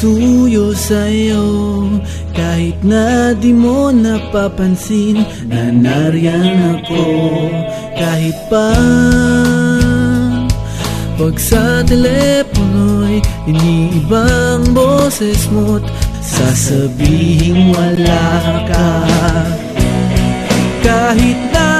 pagsuyo sa'yo Kahit na di mo napapansin Na nariyan ako. Kahit pa Pag sa telepono'y Iniibang boses mo't Sasabihing wala ka. Kahit na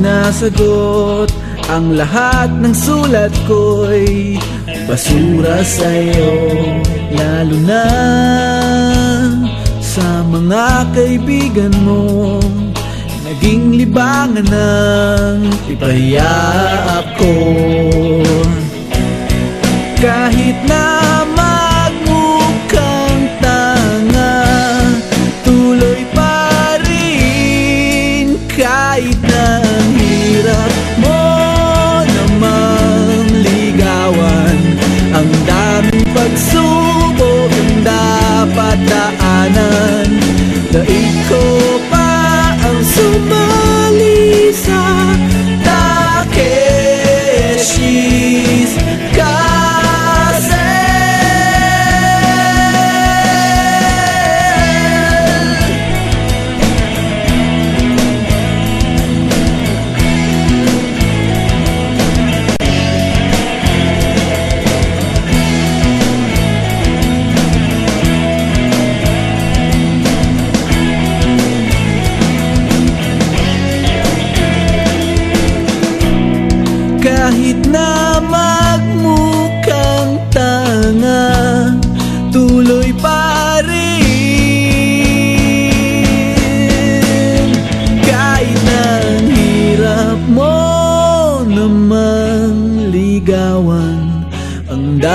sinasagot Ang lahat ng sulat ko'y basura sa'yo Lalo na sa mga kaibigan mo. Naging libangan ng ipahiya ako. Kahit na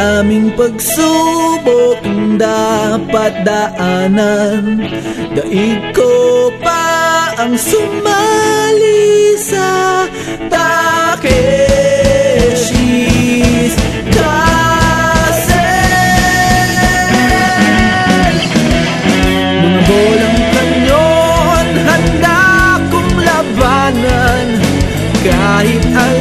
Ang daming pagsubok ang dapat daanan. Daig ko pa ang sumali sa Takeshi's. Castle Mga bolang kanyon Handa kong labanan. Kahit handa